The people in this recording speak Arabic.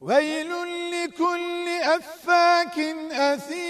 ويل لكل أفاك أثير